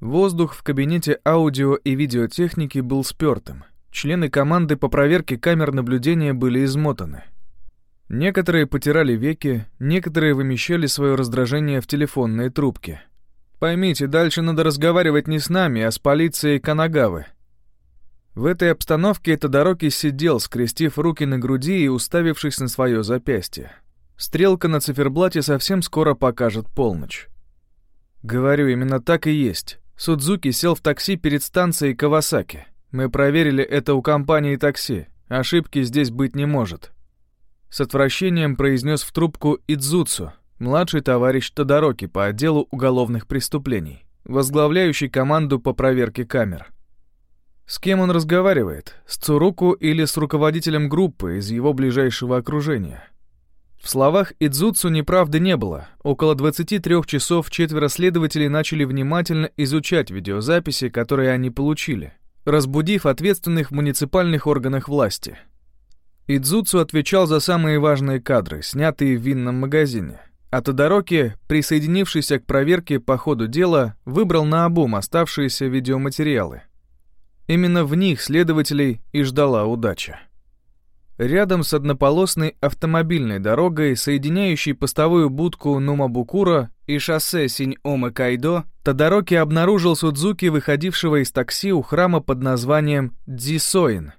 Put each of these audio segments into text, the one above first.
Воздух в кабинете аудио и видеотехники был спёртым. Члены команды по проверке камер наблюдения были измотаны. Некоторые потирали веки, некоторые вымещали свое раздражение в телефонные трубки. Поймите, дальше надо разговаривать не с нами, а с полицией Канагавы. В этой обстановке Тодороки сидел, скрестив руки на груди и уставившись на свое запястье. Стрелка на циферблате совсем скоро покажет полночь. Говорю, именно так и есть. Судзуки сел в такси перед станцией Кавасаки. Мы проверили это у компании такси. Ошибки здесь быть не может. С отвращением произнес в трубку Идзуцу, младший товарищ Тодороки по отделу уголовных преступлений, возглавляющий команду по проверке камер. С кем он разговаривает? С Цуруку или с руководителем группы из его ближайшего окружения? В словах Идзуцу неправды не было. Около 23 часов четверо следователей начали внимательно изучать видеозаписи, которые они получили, разбудив ответственных в муниципальных органах власти. Идзуцу отвечал за самые важные кадры, снятые в винном магазине. А Тодороки, присоединившийся к проверке по ходу дела, выбрал на обум оставшиеся видеоматериалы. Именно в них следователей и ждала удача. Рядом с однополосной автомобильной дорогой, соединяющей постовую будку Нумабукура и шоссе Синь-Ома-Кайдо, Тодороки обнаружил Судзуки, выходившего из такси у храма под названием Дзисоин.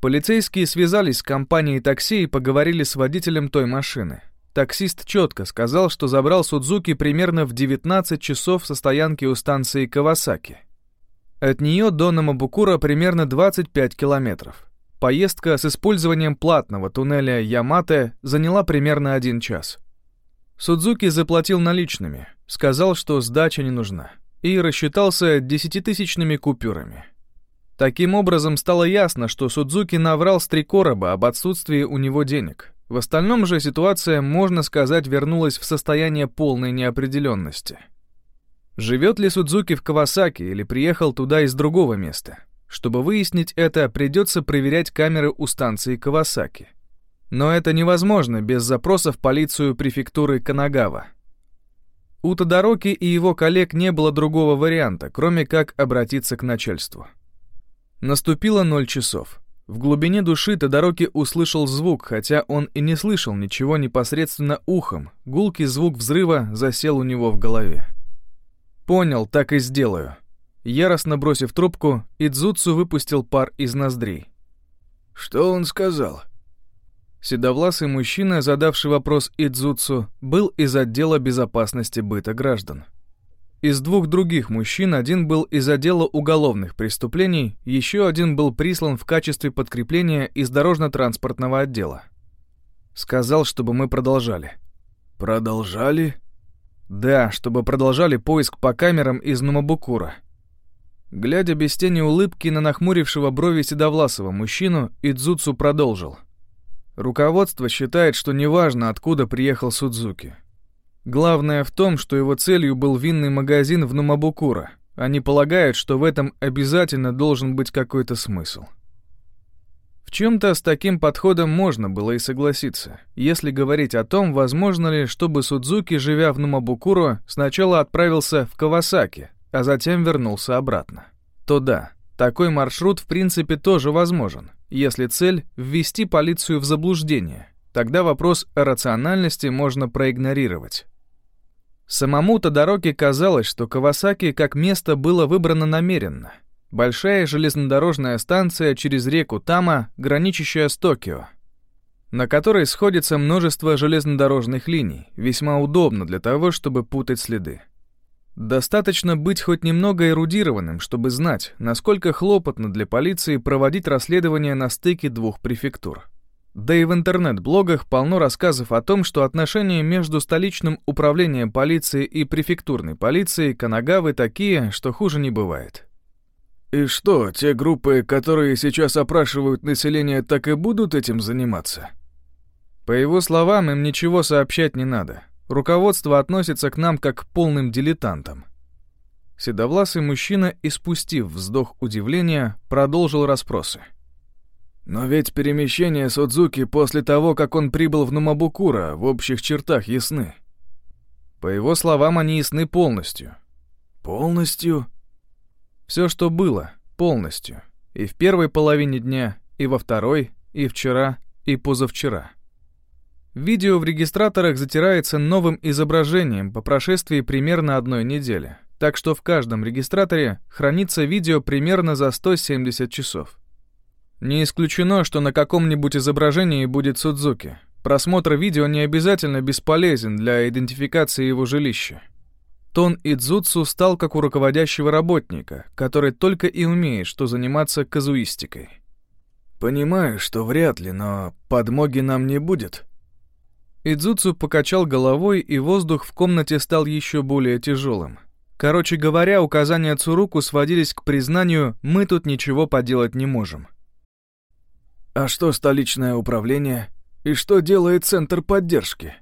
Полицейские связались с компанией такси и поговорили с водителем той машины. Таксист четко сказал, что забрал Судзуки примерно в 19 часов со стоянки у станции Кавасаки. От нее до Намабукура примерно 25 километров. Поездка с использованием платного туннеля Ямате заняла примерно один час. Судзуки заплатил наличными, сказал, что сдача не нужна, и рассчитался десятитысячными купюрами. Таким образом, стало ясно, что Судзуки наврал с три короба об отсутствии у него денег. В остальном же ситуация, можно сказать, вернулась в состояние полной неопределенности. Живет ли Судзуки в Кавасаки или приехал туда из другого места? Чтобы выяснить это, придется проверять камеры у станции Кавасаки. Но это невозможно без запроса в полицию префектуры Канагава. У Тодороки и его коллег не было другого варианта, кроме как обратиться к начальству. Наступило ноль часов. В глубине души Тодороки услышал звук, хотя он и не слышал ничего непосредственно ухом. Гулкий звук взрыва засел у него в голове. «Понял, так и сделаю», Яростно бросив трубку, Идзуцу выпустил пар из ноздрей. «Что он сказал?» Седовласый мужчина, задавший вопрос Идзуцу, был из отдела безопасности быта граждан. Из двух других мужчин один был из отдела уголовных преступлений, еще один был прислан в качестве подкрепления из дорожно-транспортного отдела. Сказал, чтобы мы продолжали. «Продолжали?» «Да, чтобы продолжали поиск по камерам из Нумабукура. Глядя без тени улыбки на нахмурившего брови седовласого мужчину, Идзуцу продолжил. Руководство считает, что неважно, откуда приехал Судзуки. Главное в том, что его целью был винный магазин в Нумабукура. Они полагают, что в этом обязательно должен быть какой-то смысл. В чем-то с таким подходом можно было и согласиться, если говорить о том, возможно ли, чтобы Судзуки, живя в Нумабукуру, сначала отправился в Кавасаки, а затем вернулся обратно, то да, такой маршрут в принципе тоже возможен, если цель — ввести полицию в заблуждение. Тогда вопрос рациональности можно проигнорировать. Самому Тодороки казалось, что Кавасаки как место было выбрано намеренно. Большая железнодорожная станция через реку Тама, граничащая с Токио, на которой сходится множество железнодорожных линий, весьма удобно для того, чтобы путать следы. Достаточно быть хоть немного эрудированным, чтобы знать, насколько хлопотно для полиции проводить расследование на стыке двух префектур. Да и в интернет-блогах полно рассказов о том, что отношения между столичным управлением полиции и префектурной полицией Канагавы такие, что хуже не бывает. И что, те группы, которые сейчас опрашивают население, так и будут этим заниматься? По его словам, им ничего сообщать не надо. Руководство относится к нам как к полным дилетантам. Седовласый мужчина, испустив вздох удивления, продолжил расспросы. Но ведь перемещения Судзуки после того, как он прибыл в Нумабукура, в общих чертах ясны. По его словам, они ясны полностью. Полностью? Все, что было, полностью. И в первой половине дня, и во второй, и вчера, и позавчера. Видео в регистраторах затирается новым изображением по прошествии примерно одной недели, так что в каждом регистраторе хранится видео примерно за 170 часов. Не исключено, что на каком-нибудь изображении будет Судзуки. Просмотр видео не обязательно бесполезен для идентификации его жилища. Тон Идзуцу стал как у руководящего работника, который только и умеет, что заниматься казуистикой. «Понимаю, что вряд ли, но подмоги нам не будет». Идзуцу покачал головой, и воздух в комнате стал еще более тяжелым. Короче говоря, указания Цуруку сводились к признанию «мы тут ничего поделать не можем». «А что столичное управление? И что делает Центр поддержки?»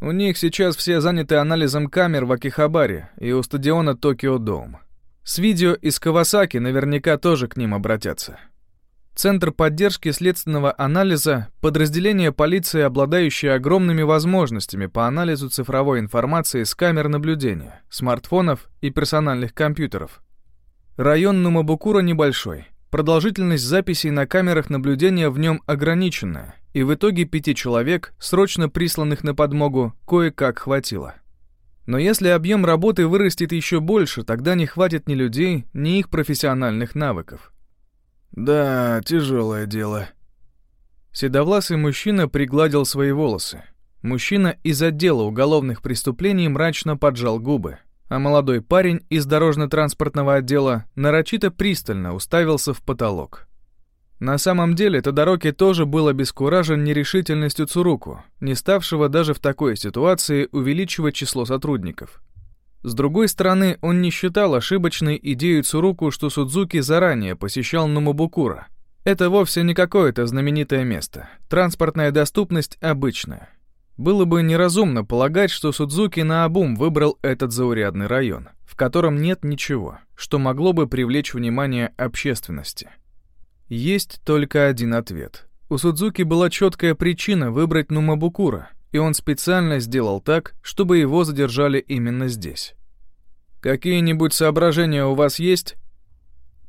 У них сейчас все заняты анализом камер в Акихабаре и у стадиона Токио Доум. С видео из Кавасаки наверняка тоже к ним обратятся. Центр поддержки следственного анализа – подразделение полиции, обладающее огромными возможностями по анализу цифровой информации с камер наблюдения, смартфонов и персональных компьютеров. Район Нумабукура небольшой. Продолжительность записей на камерах наблюдения в нем ограниченная, и в итоге пяти человек, срочно присланных на подмогу, кое-как хватило. Но если объем работы вырастет еще больше, тогда не хватит ни людей, ни их профессиональных навыков. «Да, тяжелое дело». Седовласый мужчина пригладил свои волосы. Мужчина из отдела уголовных преступлений мрачно поджал губы, а молодой парень из дорожно-транспортного отдела нарочито пристально уставился в потолок. На самом деле, Тодороки тоже был обескуражен нерешительностью Цуруку, не ставшего даже в такой ситуации увеличивать число сотрудников. С другой стороны, он не считал ошибочной идею Цуруку, что Судзуки заранее посещал Нумабукура. Это вовсе не какое-то знаменитое место. Транспортная доступность обычная. Было бы неразумно полагать, что Судзуки наобум выбрал этот заурядный район, в котором нет ничего, что могло бы привлечь внимание общественности. Есть только один ответ. У Судзуки была четкая причина выбрать Нумабукура, и он специально сделал так, чтобы его задержали именно здесь. «Какие-нибудь соображения у вас есть?»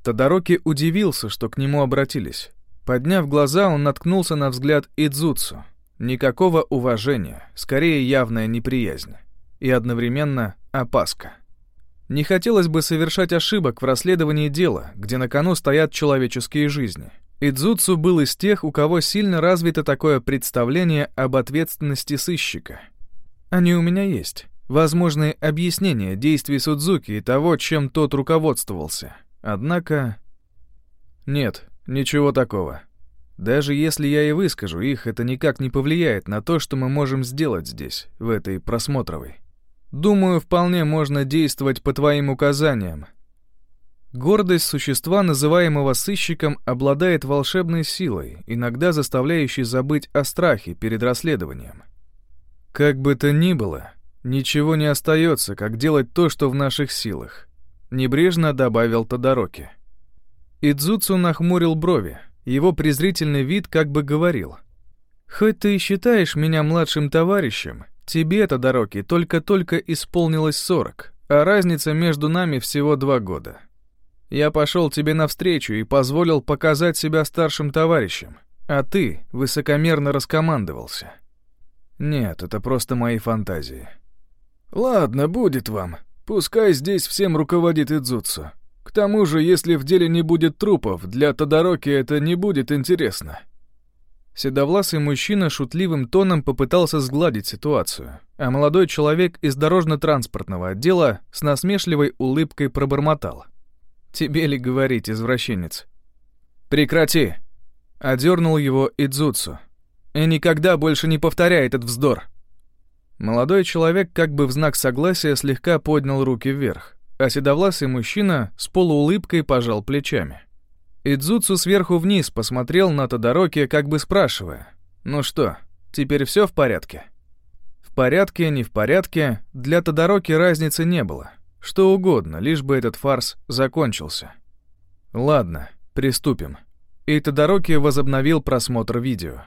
Тодороки удивился, что к нему обратились. Подняв глаза, он наткнулся на взгляд Идзуцу. Никакого уважения, скорее явная неприязнь. И одновременно опаска. Не хотелось бы совершать ошибок в расследовании дела, где на кону стоят человеческие жизни. Идзуцу был из тех, у кого сильно развито такое представление об ответственности сыщика. Они у меня есть. Возможные объяснения действий Судзуки и того, чем тот руководствовался. Однако... Нет, ничего такого. Даже если я и выскажу их, это никак не повлияет на то, что мы можем сделать здесь, в этой просмотровой. Думаю, вполне можно действовать по твоим указаниям. Гордость существа, называемого сыщиком, обладает волшебной силой, иногда заставляющей забыть о страхе перед расследованием. Как бы то ни было, ничего не остается, как делать то, что в наших силах, небрежно добавил Тодороки. Идзуцу нахмурил брови, его презрительный вид как бы говорил: "Хоть ты и считаешь меня младшим товарищем, Тебе-то, Дороки, только-только исполнилось сорок, а разница между нами всего два года. Я пошел тебе навстречу и позволил показать себя старшим товарищем, а ты высокомерно раскомандовался. Нет, это просто мои фантазии. Ладно, будет вам. Пускай здесь всем руководит Идзуцу. К тому же, если в деле не будет трупов, для Тодороки это не будет интересно. Седовласый мужчина шутливым тоном попытался сгладить ситуацию, а молодой человек из дорожно-транспортного отдела с насмешливой улыбкой пробормотал. «Тебе ли говорить, извращенец?» «Прекрати!» — одернул его Идзуцу. «И никогда больше не повторяй этот вздор!» Молодой человек как бы в знак согласия слегка поднял руки вверх, а седовласый мужчина с полуулыбкой пожал плечами. Идзуцу сверху вниз посмотрел на Тодороки, как бы спрашивая, «Ну что, теперь все в порядке?» В порядке, не в порядке, для Тодороки разницы не было. Что угодно, лишь бы этот фарс закончился. Ладно, приступим. И Тодороки возобновил просмотр видео.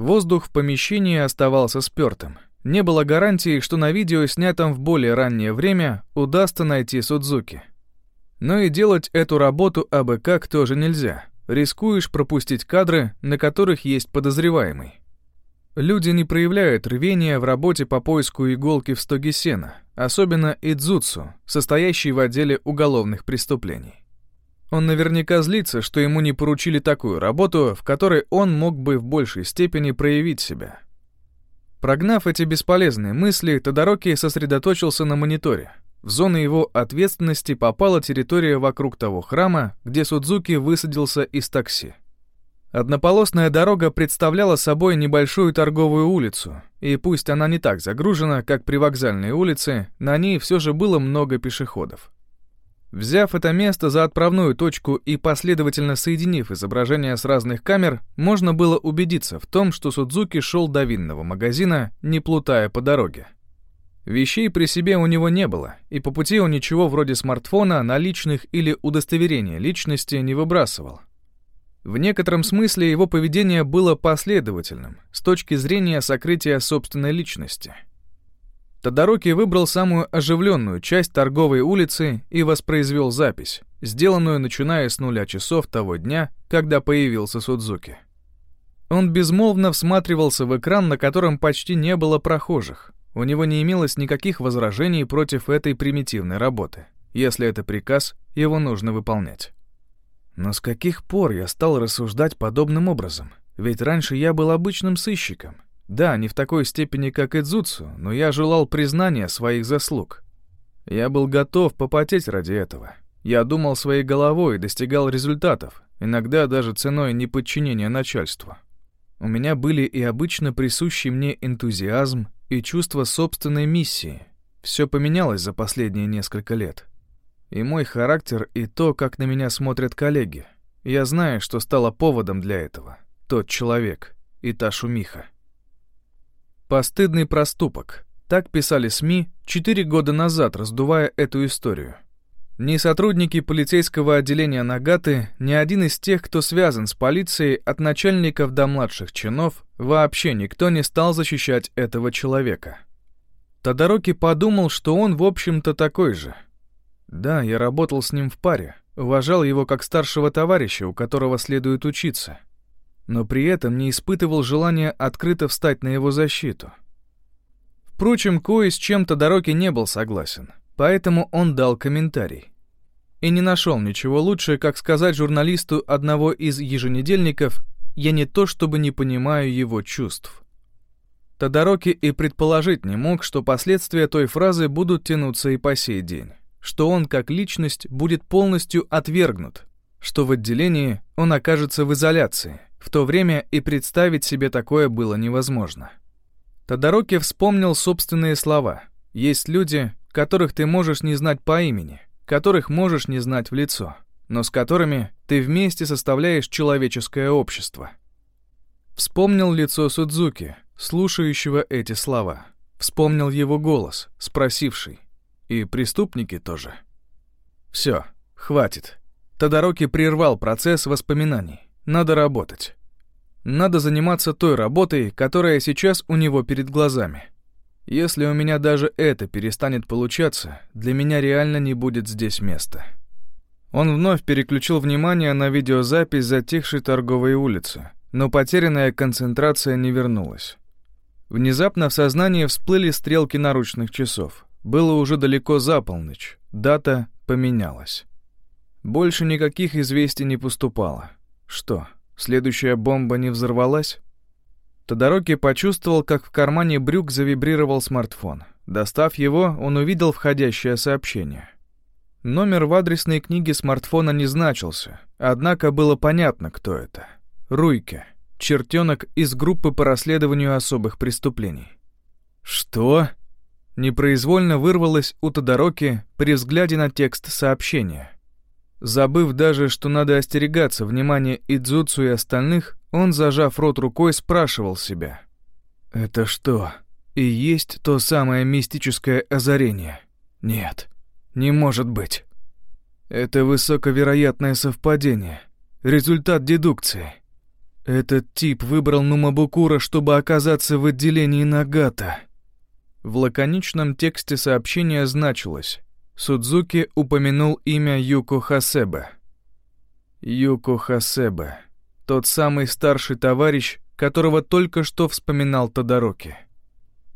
Воздух в помещении оставался спёртым. Не было гарантии, что на видео, снятом в более раннее время, удастся найти Судзуки. Но и делать эту работу абы как тоже нельзя. Рискуешь пропустить кадры, на которых есть подозреваемый. Люди не проявляют рвения в работе по поиску иголки в стоге сена, особенно Идзуцу, состоящий в отделе уголовных преступлений. Он наверняка злится, что ему не поручили такую работу, в которой он мог бы в большей степени проявить себя. Прогнав эти бесполезные мысли, Тодороки сосредоточился на мониторе. В зону его ответственности попала территория вокруг того храма, где Судзуки высадился из такси. Однополосная дорога представляла собой небольшую торговую улицу, и пусть она не так загружена, как привокзальные улицы, на ней все же было много пешеходов. Взяв это место за отправную точку и последовательно соединив изображения с разных камер, можно было убедиться в том, что Судзуки шел до винного магазина, не плутая по дороге. Вещей при себе у него не было, и по пути он ничего вроде смартфона, наличных или удостоверения личности не выбрасывал. В некотором смысле его поведение было последовательным с точки зрения сокрытия собственной личности — Тодороки выбрал самую оживленную часть торговой улицы и воспроизвел запись, сделанную начиная с нуля часов того дня, когда появился Судзуки. Он безмолвно всматривался в экран, на котором почти не было прохожих. У него не имелось никаких возражений против этой примитивной работы. Если это приказ, его нужно выполнять. Но с каких пор я стал рассуждать подобным образом? Ведь раньше я был обычным сыщиком — да, не в такой степени, как Идзуцу, но я желал признания своих заслуг. Я был готов попотеть ради этого. Я думал своей головой и достигал результатов, иногда даже ценой неподчинения начальству. У меня были и обычно присущий мне энтузиазм и чувство собственной миссии. Все поменялось за последние несколько лет. И мой характер, и то, как на меня смотрят коллеги. Я знаю, что стало поводом для этого. Тот человек и та шумиха. Постыдный проступок. Так писали СМИ четыре года назад, раздувая эту историю. Ни сотрудники полицейского отделения Нагаты, ни один из тех, кто связан с полицией, от начальников до младших чинов, вообще никто не стал защищать этого человека. Тодороки подумал, что он, в общем-то, такой же. Да, я работал с ним в паре, уважал его как старшего товарища, у которого следует учиться — но при этом не испытывал желания открыто встать на его защиту. Впрочем, кое с чем-то Дороки не был согласен, поэтому он дал комментарий. И не нашел ничего лучше, как сказать журналисту одного из еженедельников «Я не то чтобы не понимаю его чувств». Тодороки и предположить не мог, что последствия той фразы будут тянуться и по сей день, что он как личность будет полностью отвергнут, что в отделении он окажется в изоляции, в то время и представить себе такое было невозможно. Тодороки вспомнил собственные слова. Есть люди, которых ты можешь не знать по имени, которых можешь не знать в лицо, но с которыми ты вместе составляешь человеческое общество. Вспомнил лицо Судзуки, слушающего эти слова. Вспомнил его голос, спросивший. И преступники тоже. Все, хватит. Тодороки прервал процесс воспоминаний. Надо работать. Надо заниматься той работой, которая сейчас у него перед глазами. Если у меня даже это перестанет получаться, для меня реально не будет здесь места. Он вновь переключил внимание на видеозапись затихшей торговой улицы, но потерянная концентрация не вернулась. Внезапно в сознании всплыли стрелки наручных часов. Было уже далеко за полночь. Дата поменялась. Больше никаких известий не поступало. Что, следующая бомба не взорвалась? Тодороки почувствовал, как в кармане брюк завибрировал смартфон. Достав его, он увидел входящее сообщение. Номер в адресной книге смартфона не значился, однако было понятно, кто это. Руйке, чертенок из группы по расследованию особых преступлений. «Что?» Непроизвольно вырвалось у Тодороки при взгляде на текст сообщения. Забыв даже, что надо остерегаться внимания Идзуцу и остальных, он, зажав рот рукой, спрашивал себя. «Это что, и есть то самое мистическое озарение? Нет, не может быть. Это высоковероятное совпадение, результат дедукции. Этот тип выбрал Нумабукура, чтобы оказаться в отделении Нагата. В лаконичном тексте сообщения значилось «Судзуки упомянул имя Юко Хасебе». Юко Хасебе. Тот самый старший товарищ, которого только что вспоминал Тодороки.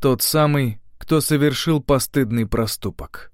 Тот самый, кто совершил постыдный проступок.